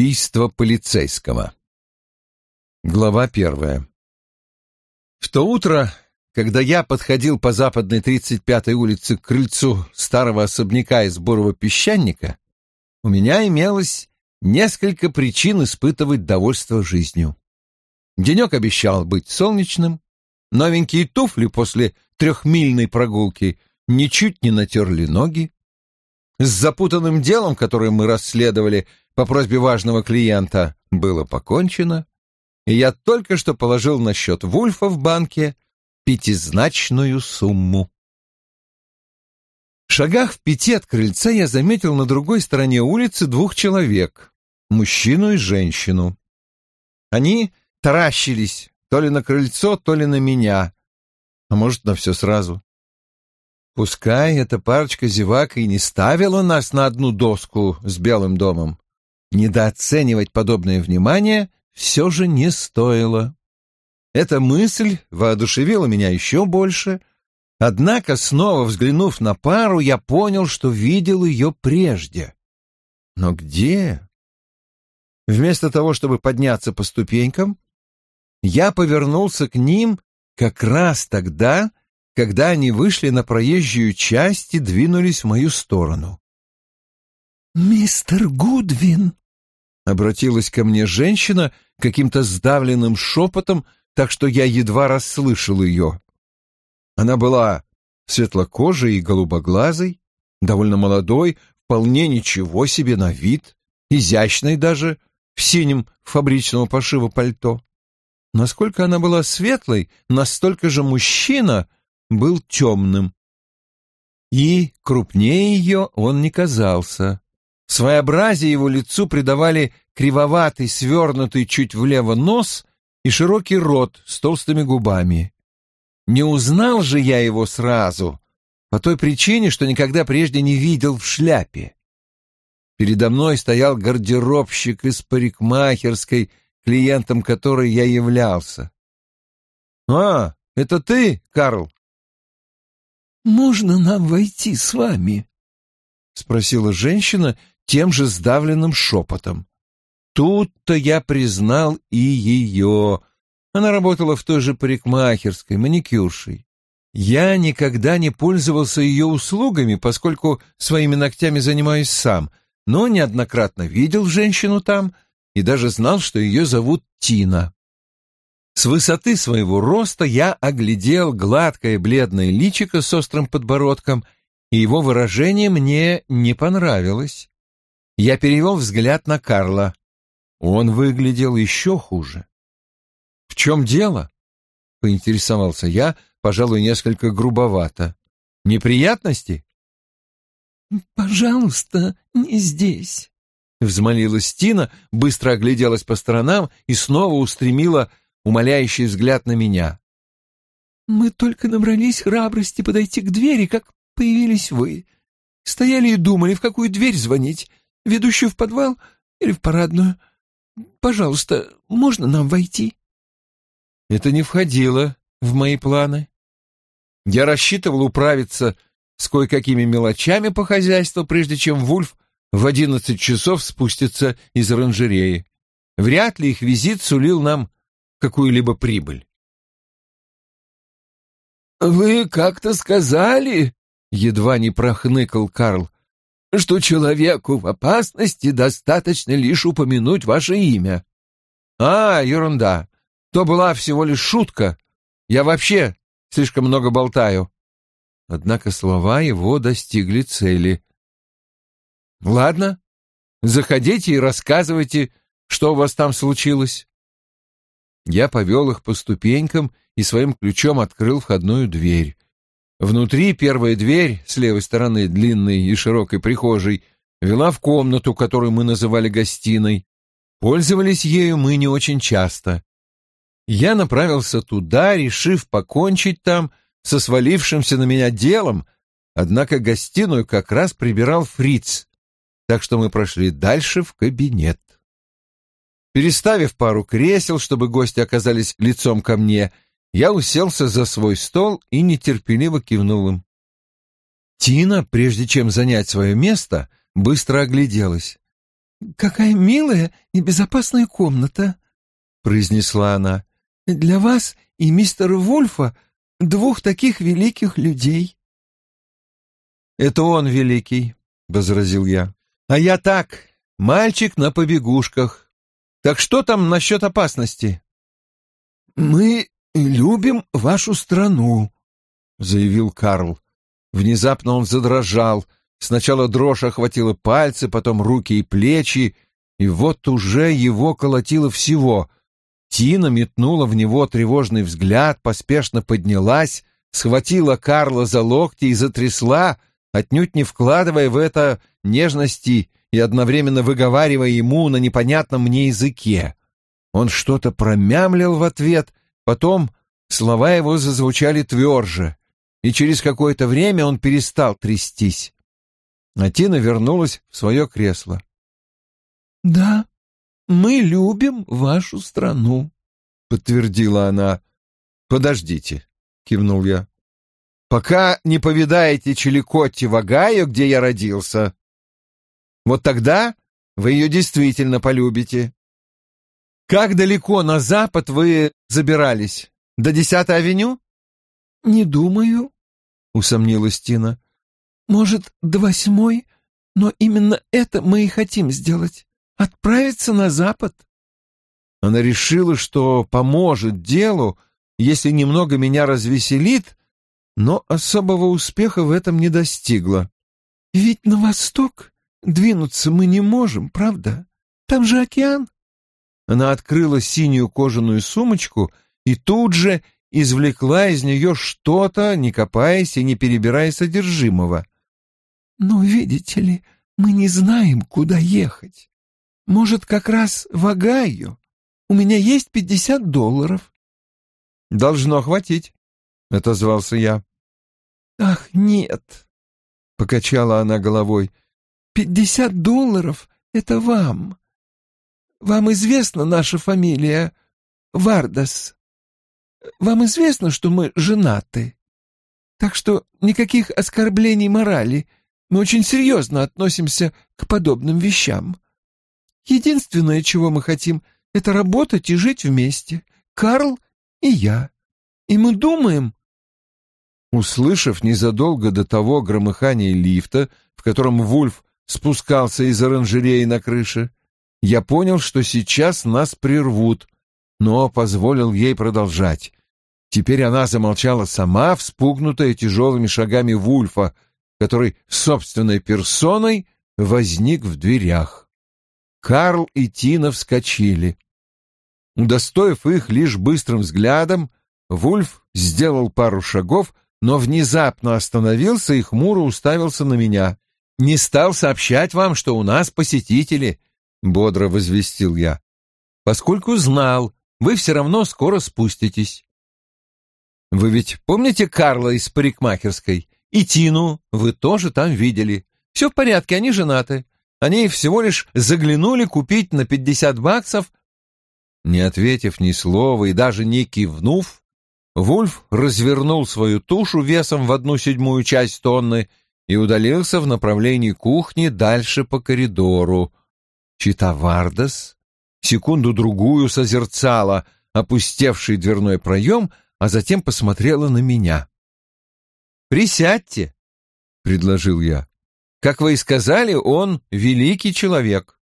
Убийство полицейского. Глава первая. В то утро, когда я подходил по западной 35-й улице к крыльцу старого особняка из бурого песчаника, у меня имелось несколько причин испытывать довольство жизнью. Денек обещал быть солнечным, новенькие туфли после трехмильной прогулки ничуть не натерли ноги, с запутанным делом, которое мы расследовали по просьбе важного клиента, было покончено, и я только что положил на счет Вульфа в банке пятизначную сумму. В шагах в пяти от крыльца я заметил на другой стороне улицы двух человек, мужчину и женщину. Они таращились то ли на крыльцо, то ли на меня, а может, на все сразу. Пускай эта парочка зевак и не ставила нас на одну доску с Белым домом, недооценивать подобное внимание все же не стоило. Эта мысль воодушевила меня еще больше, однако, снова взглянув на пару, я понял, что видел ее прежде. Но где? Вместо того, чтобы подняться по ступенькам, я повернулся к ним как раз тогда, когда они вышли на проезжую часть и двинулись в мою сторону. «Мистер Гудвин!» — обратилась ко мне женщина каким-то сдавленным шепотом, так что я едва расслышал ее. Она была светлокожей и голубоглазой, довольно молодой, вполне ничего себе на вид, изящной даже, в синем фабричного пошива пальто. Насколько она была светлой, настолько же мужчина — был темным. И крупнее ее он не казался. Своеобразие его лицу придавали кривоватый, свернутый чуть влево нос и широкий рот с толстыми губами. Не узнал же я его сразу, по той причине, что никогда прежде не видел в шляпе. Передо мной стоял гардеробщик из парикмахерской, клиентом которой я являлся. «А, это ты, Карл?» «Можно нам войти с вами?» — спросила женщина тем же сдавленным шепотом. Тут-то я признал и ее. Она работала в той же парикмахерской, маникюршей. Я никогда не пользовался ее услугами, поскольку своими ногтями занимаюсь сам, но неоднократно видел женщину там и даже знал, что ее зовут Тина. С высоты своего роста я оглядел гладкое бледное личико с острым подбородком, и его выражение мне не понравилось. Я перевел взгляд на Карла. Он выглядел еще хуже. «В чем дело?» — поинтересовался я, пожалуй, несколько грубовато. «Неприятности?» «Пожалуйста, не здесь», — взмолилась Тина, быстро огляделась по сторонам и снова устремила умоляющий взгляд на меня. «Мы только набрались храбрости подойти к двери, как появились вы. Стояли и думали, в какую дверь звонить, ведущую в подвал или в парадную. Пожалуйста, можно нам войти?» Это не входило в мои планы. Я рассчитывал управиться с кое-какими мелочами по хозяйству, прежде чем Вульф в одиннадцать часов спустится из оранжереи. Вряд ли их визит сулил нам какую-либо прибыль. «Вы как-то сказали, — едва не прохныкал Карл, — что человеку в опасности достаточно лишь упомянуть ваше имя». «А, ерунда. То была всего лишь шутка. Я вообще слишком много болтаю». Однако слова его достигли цели. «Ладно, заходите и рассказывайте, что у вас там случилось». Я повел их по ступенькам и своим ключом открыл входную дверь. Внутри первая дверь, с левой стороны длинной и широкой прихожей, вела в комнату, которую мы называли гостиной. Пользовались ею мы не очень часто. Я направился туда, решив покончить там со свалившимся на меня делом, однако гостиную как раз прибирал фриц, так что мы прошли дальше в кабинет. Переставив пару кресел, чтобы гости оказались лицом ко мне, я уселся за свой стол и нетерпеливо кивнул им. Тина, прежде чем занять свое место, быстро огляделась. какая милая и безопасная комната», — произнесла она. «Для вас и мистера Вульфа двух таких великих людей». «Это он великий», — возразил я. «А я так, мальчик на побегушках. Так что там насчет опасности?» «Мы любим вашу страну», — заявил Карл. Внезапно он задрожал. Сначала дрожь охватила пальцы, потом руки и плечи, и вот уже его колотило всего. Тина метнула в него тревожный взгляд, поспешно поднялась, схватила Карла за локти и затрясла, отнюдь не вкладывая в это нежности и одновременно выговаривая ему на непонятном мне языке. Он что-то промямлил в ответ, потом слова его зазвучали тверже, и через какое-то время он перестал трястись. А Тина вернулась в свое кресло. «Да, мы любим вашу страну», — подтвердила она. «Подождите», — кивнул я. «Пока не повидаете Чиликотти в Огайо, где я родился. Вот тогда вы ее действительно полюбите. Как далеко на запад вы забирались? До Десятой авеню?» «Не думаю», — усомнилась Тина. «Может, до восьмой, но именно это мы и хотим сделать отправиться на запад. Она решила, что поможет делу, если немного меня развеселит, но особого успеха в этом не достигла. Ведь на восток двинуться мы не можем, правда? Там же океан. Она открыла синюю кожаную сумочку и тут же извлекла из нее что-то, не копаясь и не перебирая содержимого. «Но, видите ли, мы не знаем, куда ехать. Может, как раз в Огайо? У меня есть пятьдесят долларов. Должно хватить, — отозвался я. Ах, нет, — покачала она головой. Пятьдесят долларов — это вам. Вам известна наша фамилия Вардас. Вам известно, что мы женаты. Так что никаких оскорблений морали. Мы очень серьезно относимся к подобным вещам. Единственное, чего мы хотим, это работать и жить вместе. Карл и я. И мы думаем...» Услышав незадолго до того громыхание лифта, в котором Вульф спускался из оранжереи на крыше, я понял, что сейчас нас прервут, но позволил ей продолжать. Теперь она замолчала сама, вспугнутая тяжелыми шагами Вульфа, который собственной персоной возник в дверях. Карл и Тина вскочили. Удостоив их лишь быстрым взглядом, Вульф сделал пару шагов, но внезапно остановился и хмуро уставился на меня. «Не стал сообщать вам, что у нас посетители», — бодро возвестил я, «поскольку знал, вы все равно скоро спуститесь». «Вы ведь помните Карла из парикмахерской? И Тину вы тоже там видели. Все в порядке, они женаты. Они всего лишь заглянули купить на пятьдесят баксов. Не ответив ни слова и даже не кивнув, Вульф развернул свою тушу весом в одну седьмую часть тонны и удалился в направлении кухни дальше по коридору. Чита Вардас секунду-другую созерцала опустевший дверной проем, а затем посмотрела на меня. «Присядьте», — предложил я. Как вы и сказали, он великий человек.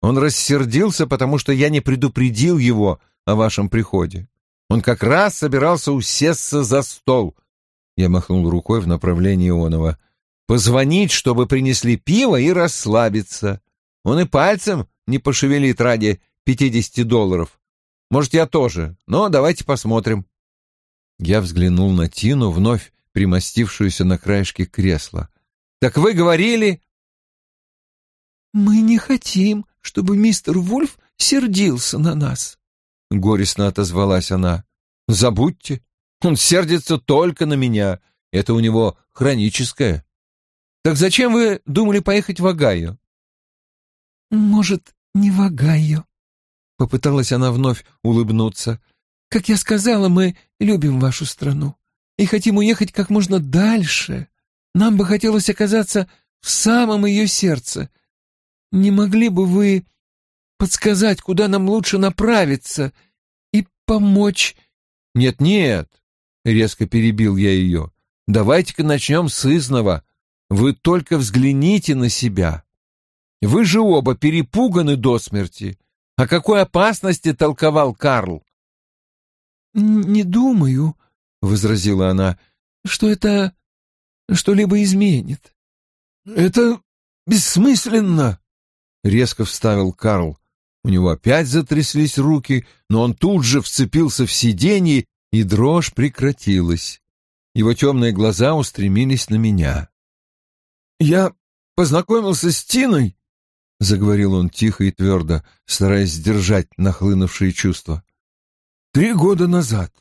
Он рассердился, потому что я не предупредил его о вашем приходе. Он как раз собирался усесться за стол. Я махнул рукой в направлении Ионова. Позвонить, чтобы принесли пиво и расслабиться. Он и пальцем не пошевелит ради пятидесяти долларов. Может, я тоже, но давайте посмотрим. Я взглянул на Тину, вновь примостившуюся на краешке кресла. Так вы говорили...» «Мы не хотим, чтобы мистер Вульф сердился на нас», — горестно отозвалась она. «Забудьте, он сердится только на меня. Это у него хроническое. Так зачем вы думали поехать в Огайо?» «Может, не в Огайо?» — попыталась она вновь улыбнуться. «Как я сказала, мы любим вашу страну и хотим уехать как можно дальше, нам бы хотелось оказаться в самом ее сердце. не могли бы вы подсказать, куда нам лучше направиться и помочь?» «Нет-нет», — резко перебил я ее, — «давайте-ка начнем с изного. Вы только взгляните на себя. Вы же оба перепуганы до смерти. О какой опасности толковал Карл?» «Не думаю», — возразила она, — «что это что-либо изменит». «Это бессмысленно», — резко вставил Карл. У него опять затряслись руки, но он тут же вцепился в сиденье, и дрожь прекратилась. Его темные глаза устремились на меня. «Я познакомился с Тиной», — заговорил он тихо и твердо, стараясь сдержать нахлынувшие чувства. «Три года назад.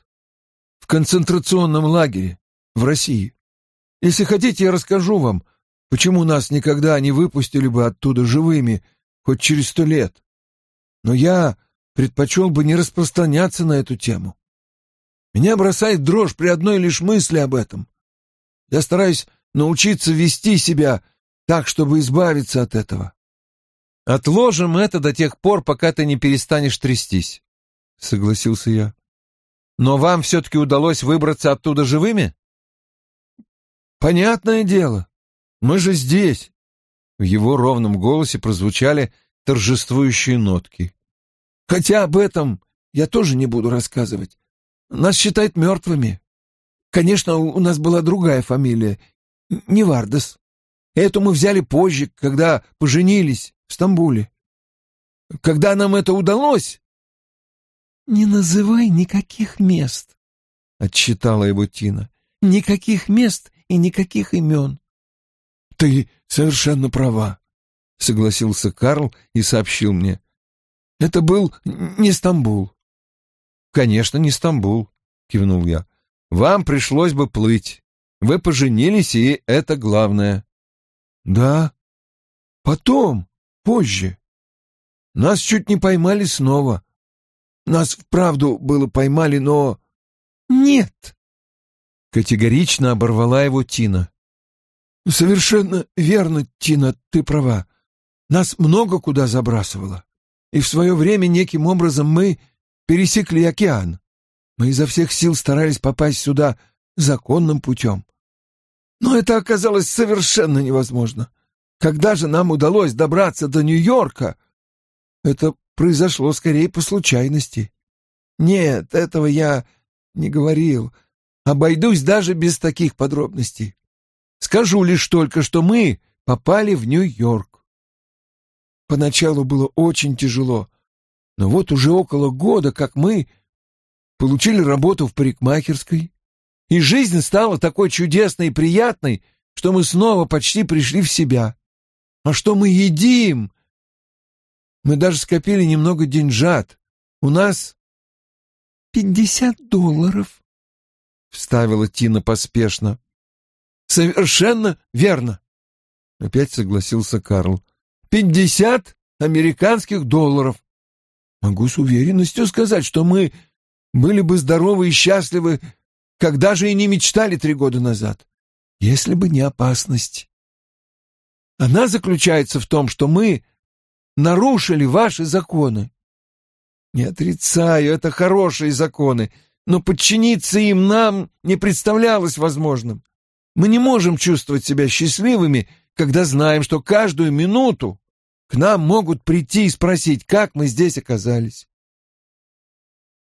В концентрационном лагере. В России. Если хотите, я расскажу вам, почему нас никогда не выпустили бы оттуда живыми, хоть через сто лет но я предпочел бы не распространяться на эту тему. Меня бросает дрожь при одной лишь мысли об этом. Я стараюсь научиться вести себя так, чтобы избавиться от этого. Отложим это до тех пор, пока ты не перестанешь трястись, — согласился я. Но вам все-таки удалось выбраться оттуда живыми? Понятное дело. Мы же здесь. В его ровном голосе прозвучали торжествующие нотки. Хотя об этом я тоже не буду рассказывать. Нас считают мертвыми. Конечно, у нас была другая фамилия, не Вардас. Эту мы взяли позже, когда поженились в Стамбуле. Когда нам это удалось... «Не называй никаких мест», — отчитала его Тина. «Никаких мест и никаких имен». «Ты совершенно права», — согласился Карл и сообщил мне. «Это был не Стамбул». «Конечно, не Стамбул», — кивнул я. «Вам пришлось бы плыть. Вы поженились, и это главное». «Да. Потом, позже. Нас чуть не поймали снова. Нас вправду было поймали, но...» «Нет!» — категорично оборвала его Тина. «Совершенно верно, Тина, ты права. Нас много куда забрасывало. И в свое время неким образом мы пересекли океан. Мы изо всех сил старались попасть сюда законным путем. Но это оказалось совершенно невозможно. Когда же нам удалось добраться до Нью-Йорка, это произошло скорее по случайности. Нет, этого я не говорил. Обойдусь даже без таких подробностей. Скажу лишь только, что мы попали в Нью-Йорк. Поначалу было очень тяжело, но вот уже около года, как мы получили работу в парикмахерской, и жизнь стала такой чудесной и приятной, что мы снова почти пришли в себя. А что мы едим? Мы даже скопили немного деньжат. У нас... «Пятьдесят долларов», — вставила Тина поспешно. «Совершенно верно», — опять согласился Карл. Пятьдесят американских долларов. Могу с уверенностью сказать, что мы были бы здоровы и счастливы, когда же и не мечтали три года назад, если бы не опасность. Она заключается в том, что мы нарушили ваши законы. Не отрицаю, это хорошие законы, но подчиниться им нам не представлялось возможным. Мы не можем чувствовать себя счастливыми, когда знаем, что каждую минуту к нам могут прийти и спросить, как мы здесь оказались.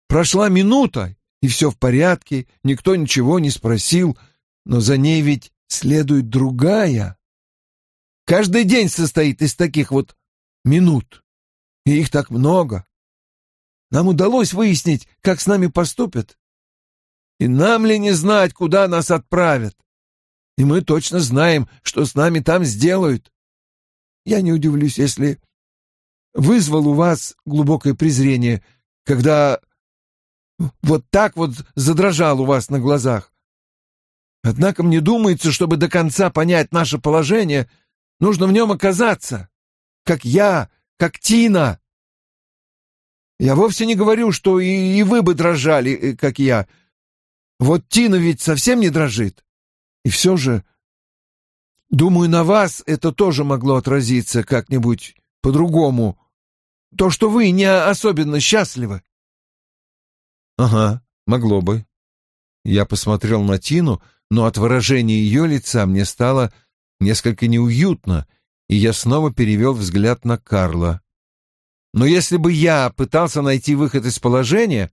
Прошла минута, и все в порядке, никто ничего не спросил, но за ней ведь следует другая. Каждый день состоит из таких вот минут, и их так много. Нам удалось выяснить, как с нами поступят. И нам ли не знать, куда нас отправят? и мы точно знаем, что с нами там сделают. Я не удивлюсь, если вызвал у вас глубокое презрение, когда вот так вот задрожал у вас на глазах. Однако мне думается, чтобы до конца понять наше положение, нужно в нем оказаться, как я, как Тина. Я вовсе не говорю, что и, и вы бы дрожали, э, как я. Вот Тина ведь совсем не дрожит. И все же, думаю, на вас это тоже могло отразиться как-нибудь по-другому. То, что вы не особенно счастливы. Ага, могло бы. Я посмотрел на Тину, но от выражения ее лица мне стало несколько неуютно, и я снова перевел взгляд на Карла. Но если бы я пытался найти выход из положения,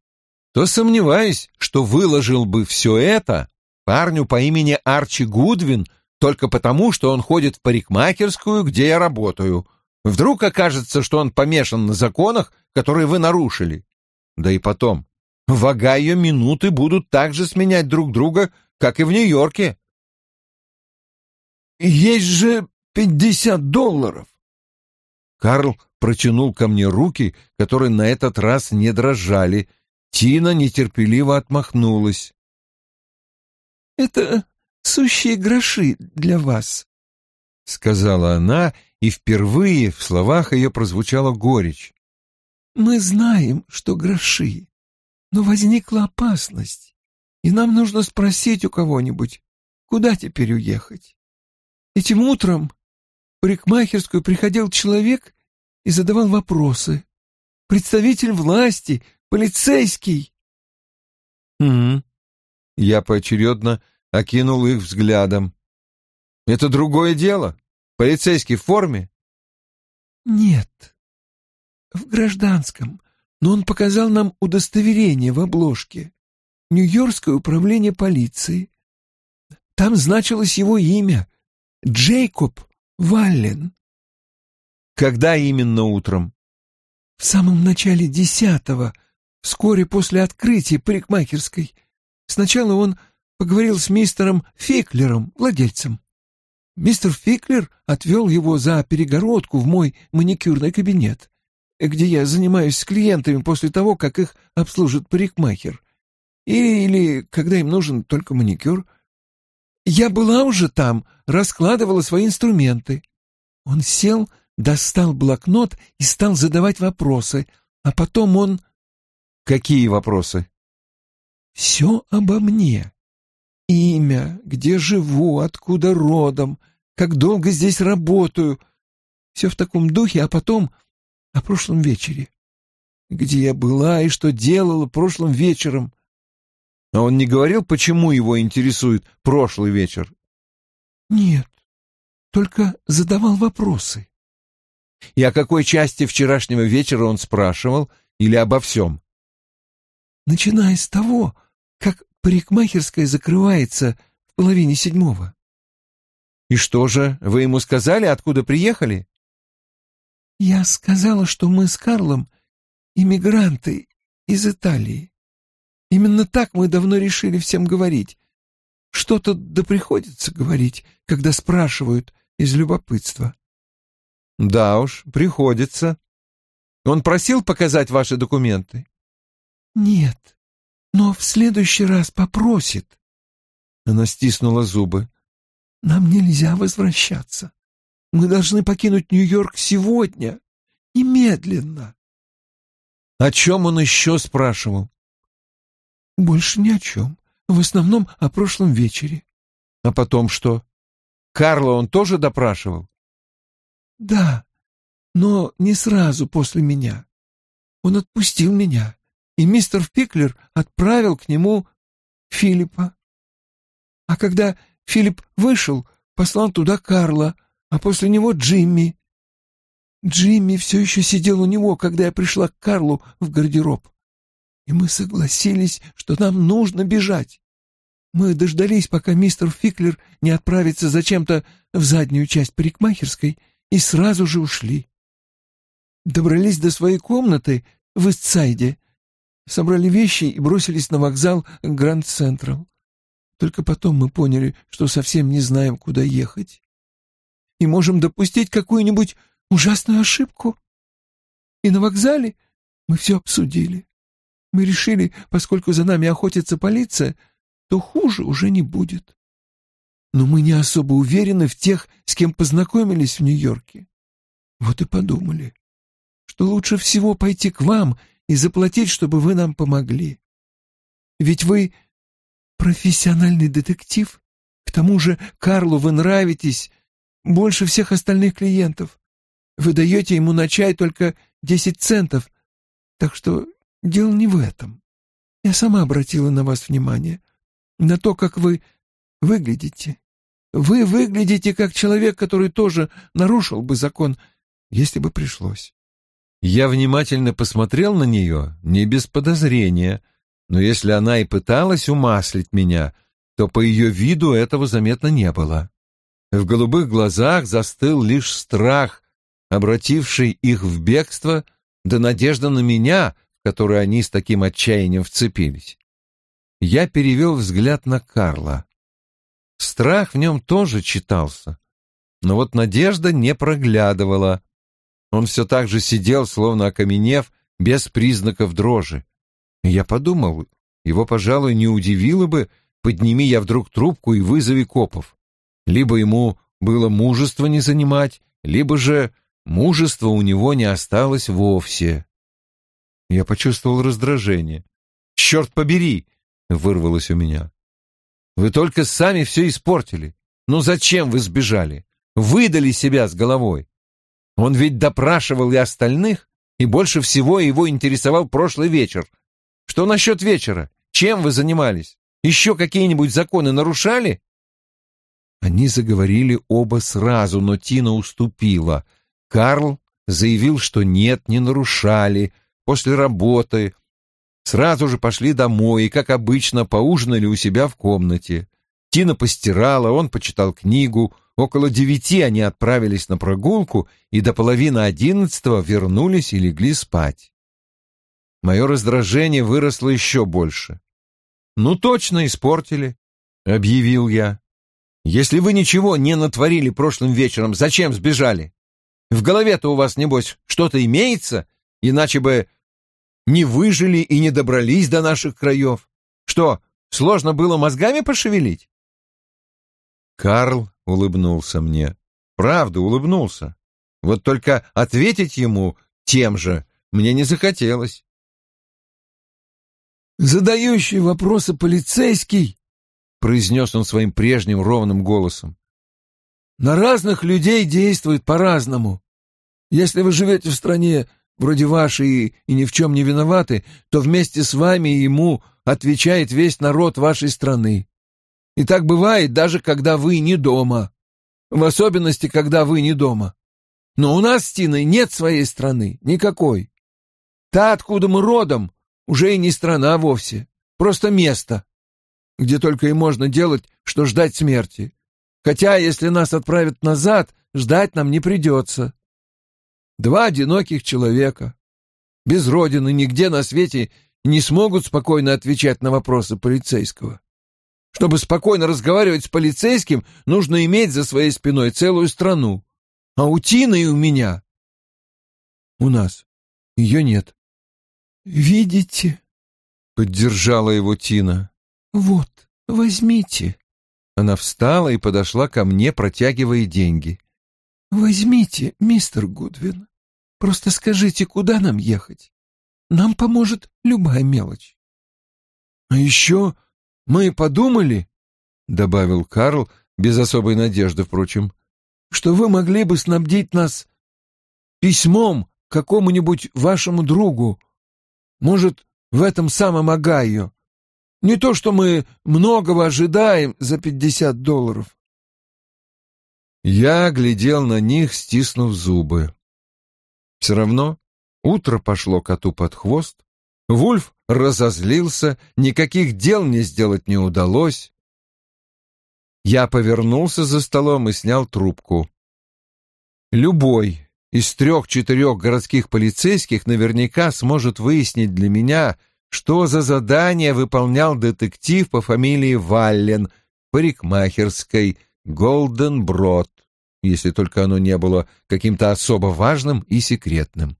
то сомневаюсь, что выложил бы все это парню по имени Арчи Гудвин только потому, что он ходит в парикмахерскую, где я работаю. Вдруг окажется, что он помешан на законах, которые вы нарушили. Да и потом, в Огайо минуты будут так же сменять друг друга, как и в Нью-Йорке. «Есть же пятьдесят долларов!» Карл протянул ко мне руки, которые на этот раз не дрожали. Тина нетерпеливо отмахнулась. «Это сущие гроши для вас», — сказала она, и впервые в словах ее прозвучала горечь. «Мы знаем, что гроши, но возникла опасность, и нам нужно спросить у кого-нибудь, куда теперь уехать. Этим утром в парикмахерскую приходил человек и задавал вопросы. Представитель власти, полицейский. Угу. Я поочередно окинул их взглядом. Это другое дело? Полицейский в форме? Нет. В гражданском. Но он показал нам удостоверение в обложке. Нью-Йоркское управление полиции. Там значилось его имя. Джейкоб Валлен. Когда именно утром? В самом начале десятого, вскоре после открытия парикмахерской. Сначала он поговорил с мистером Фиклером, владельцем. Мистер Фиклер отвел его за перегородку в мой маникюрный кабинет, где я занимаюсь с клиентами после того, как их обслужит парикмахер. Или, или когда им нужен только маникюр. Я была уже там, раскладывала свои инструменты. Он сел достал блокнот и стал задавать вопросы, а потом он... Какие вопросы? Все обо мне. Имя, где живу, откуда родом, как долго здесь работаю. Все в таком духе, а потом о прошлом вечере. Где я была и что делала прошлым вечером. А он не говорил, почему его интересует прошлый вечер? Нет, только задавал вопросы. И о какой части вчерашнего вечера он спрашивал или обо всем? Начиная с того, как парикмахерская закрывается в половине седьмого. И что же, вы ему сказали, откуда приехали? Я сказала, что мы с Карлом иммигранты из Италии. Именно так мы давно решили всем говорить. Что-то да приходится говорить, когда спрашивают из любопытства. Да уж, приходится. Он просил показать ваши документы? Нет, но в следующий раз попросит. Она стиснула зубы. Нам нельзя возвращаться. Мы должны покинуть Нью-Йорк сегодня, немедленно. О чем он еще спрашивал? Больше ни о чем. В основном о прошлом вечере. А потом что? Карла он тоже допрашивал? Да, но не сразу после меня. Он отпустил меня, и мистер Пиклер отправил к нему Филиппа. А когда Филипп вышел, послал туда Карла, а после него Джимми. Джимми все еще сидел у него, когда я пришла к Карлу в гардероб. И мы согласились, что нам нужно бежать. Мы дождались, пока мистер Фиклер не отправится зачем-то в заднюю часть парикмахерской — и сразу же ушли. Добрались до своей комнаты в Истсайде, собрали вещи и бросились на вокзал Гранд Централ. Только потом мы поняли, что совсем не знаем, куда ехать. И можем допустить какую-нибудь ужасную ошибку. И на вокзале мы все обсудили. Мы решили, поскольку за нами охотится полиция, то хуже уже не будет но мы не особо уверены в тех, с кем познакомились в Нью-Йорке. Вот и подумали, что лучше всего пойти к вам и заплатить, чтобы вы нам помогли. Ведь вы профессиональный детектив, к тому же Карлу вы нравитесь больше всех остальных клиентов. вы даете ему на чай только десять центов, так что дело не в этом. Я сама обратила на вас внимание, на то, как вы выглядите. Вы выглядите как человек, который тоже нарушил бы закон, если бы пришлось. Я внимательно посмотрел на нее, не без подозрения, но если она и пыталась умаслить меня, то по ее виду этого заметно не было. В голубых глазах застыл лишь страх, обративший их в бегство, да надежда на меня, в которую они с таким отчаянием вцепились. Я перевел взгляд на Карла. Страх в нем тоже читался, но вот надежда не проглядывала. Он все так же сидел, словно окаменев, без признаков дрожи. Я подумал, его, пожалуй, не удивило бы, подними я вдруг трубку и вызови копов. Либо ему было мужество не занимать, либо же мужества у него не осталось вовсе. Я почувствовал раздражение. «Черт побери!» — вырвалось у меня. «Вы только сами все испортили. Ну зачем вы сбежали? Выдали себя с головой. Он ведь допрашивал и остальных, и больше всего его интересовал прошлый вечер. Что насчет вечера? Чем вы занимались? Еще какие-нибудь законы нарушали?» Они заговорили оба сразу, но Тина уступила. Карл заявил, что нет, не нарушали, после работы. Сразу же пошли домой и, как обычно, поужинали у себя в комнате. Тина постирала, он почитал книгу. Около девяти они отправились на прогулку и до половины одиннадцатого вернулись и легли спать. Мое раздражение выросло еще больше. «Ну, точно испортили», — объявил я. «Если вы ничего не натворили прошлым вечером, зачем сбежали? В голове-то у вас, небось, что-то имеется, иначе бы не выжили и не добрались до наших краев. Что, сложно было мозгами пошевелить? Карл улыбнулся мне. Правда, улыбнулся. Вот только ответить ему тем же мне не захотелось. «Задающий вопросы полицейский», — произнес он своим прежним ровным голосом, — «на разных людей действует по-разному. Если вы живете в стране вроде вашей и ни в чем не виноваты, то вместе с вами ему отвечает весь народ вашей страны. И так бывает даже когда вы не дома. В особенности, когда вы не дома. Но у нас с Тиной нет своей страны, никакой. Та, откуда мы родом, уже и не страна вовсе, просто место, где только и можно делать, что ждать смерти. Хотя, если нас отправят назад, ждать нам не придется. Два одиноких человека, без родины, нигде на свете не смогут спокойно отвечать на вопросы полицейского. Чтобы спокойно разговаривать с полицейским, нужно иметь за своей спиной целую страну. А у Тины и у меня... У нас ее нет. «Видите?» — поддержала его Тина. «Вот, возьмите». Она встала и подошла ко мне, протягивая деньги. «Возьмите, мистер Гудвин. Просто скажите, куда нам ехать? Нам поможет любая мелочь. — А еще мы подумали, — добавил Карл, без особой надежды, впрочем, — что вы могли бы снабдить нас письмом какому-нибудь вашему другу, может, в этом самом Огайо. Не то, что мы многого ожидаем за пятьдесят долларов. Я глядел на них, стиснув зубы. Все равно утро пошло коту под хвост. Вульф разозлился, никаких дел мне сделать не удалось. Я повернулся за столом и снял трубку. Любой из трех-четырех городских полицейских наверняка сможет выяснить для меня, что за задание выполнял детектив по фамилии Валлен парикмахерской Голден Брод если только оно не было каким-то особо важным и секретным.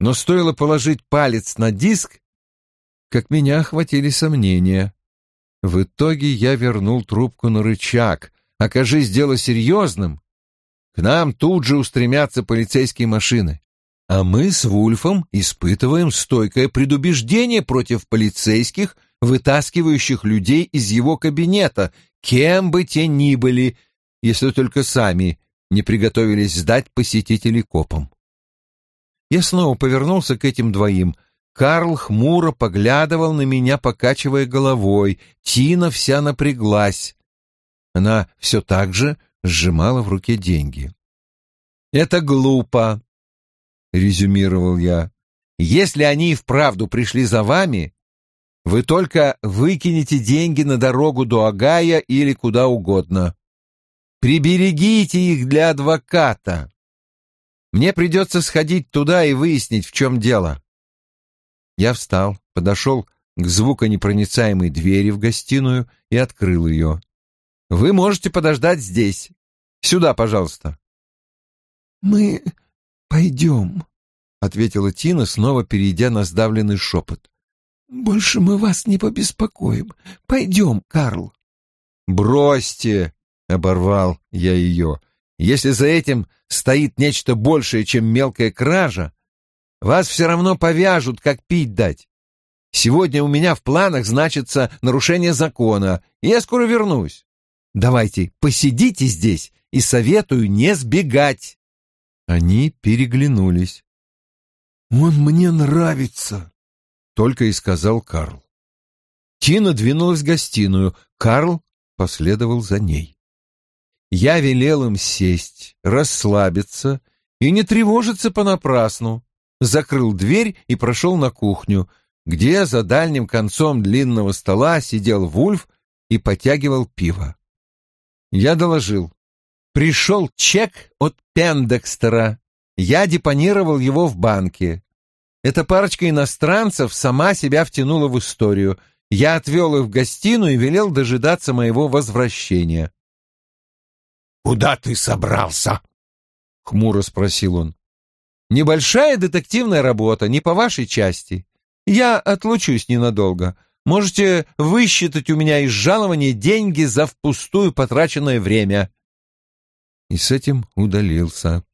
Но стоило положить палец на диск, как меня охватили сомнения. В итоге я вернул трубку на рычаг. Окажись дело серьезным, к нам тут же устремятся полицейские машины. А мы с Вульфом испытываем стойкое предубеждение против полицейских, вытаскивающих людей из его кабинета, кем бы те ни были, если только сами не приготовились сдать посетителей копам. Я снова повернулся к этим двоим. Карл хмуро поглядывал на меня, покачивая головой. Тина вся напряглась. Она все так же сжимала в руке деньги. «Это глупо», — резюмировал я. «Если они и вправду пришли за вами, вы только выкинете деньги на дорогу до Агая или куда угодно. Приберегите их для адвоката. Мне придется сходить туда и выяснить, в чем дело». Я встал, подошел к звуконепроницаемой двери в гостиную и открыл ее. «Вы можете подождать здесь. Сюда, пожалуйста». «Мы пойдем», — ответила Тина, снова перейдя на сдавленный шепот. «Больше мы вас не побеспокоим. Пойдем, Карл». «Бросьте!» — оборвал я ее. «Если за этим стоит нечто большее, чем мелкая кража, вас все равно повяжут, как пить дать. Сегодня у меня в планах значится нарушение закона, и я скоро вернусь. Давайте, посидите здесь, и советую не сбегать». Они переглянулись. «Он мне нравится», — только и сказал Карл. Тина двинулась в гостиную, Карл последовал за ней. Я велел им сесть, расслабиться и не тревожиться понапрасну, закрыл дверь и прошел на кухню, где за дальним концом длинного стола сидел Вульф и потягивал пиво. Я доложил. Пришел чек от Пендекстера. Я депонировал его в банке. Эта парочка иностранцев сама себя втянула в историю. Я отвел их в гостиную и велел дожидаться моего возвращения. «Куда ты собрался?» — хмуро спросил он. «Небольшая детективная работа, не по вашей части. Я отлучусь ненадолго. Можете высчитать у меня из жалования деньги за впустую потраченное время» и с этим удалился.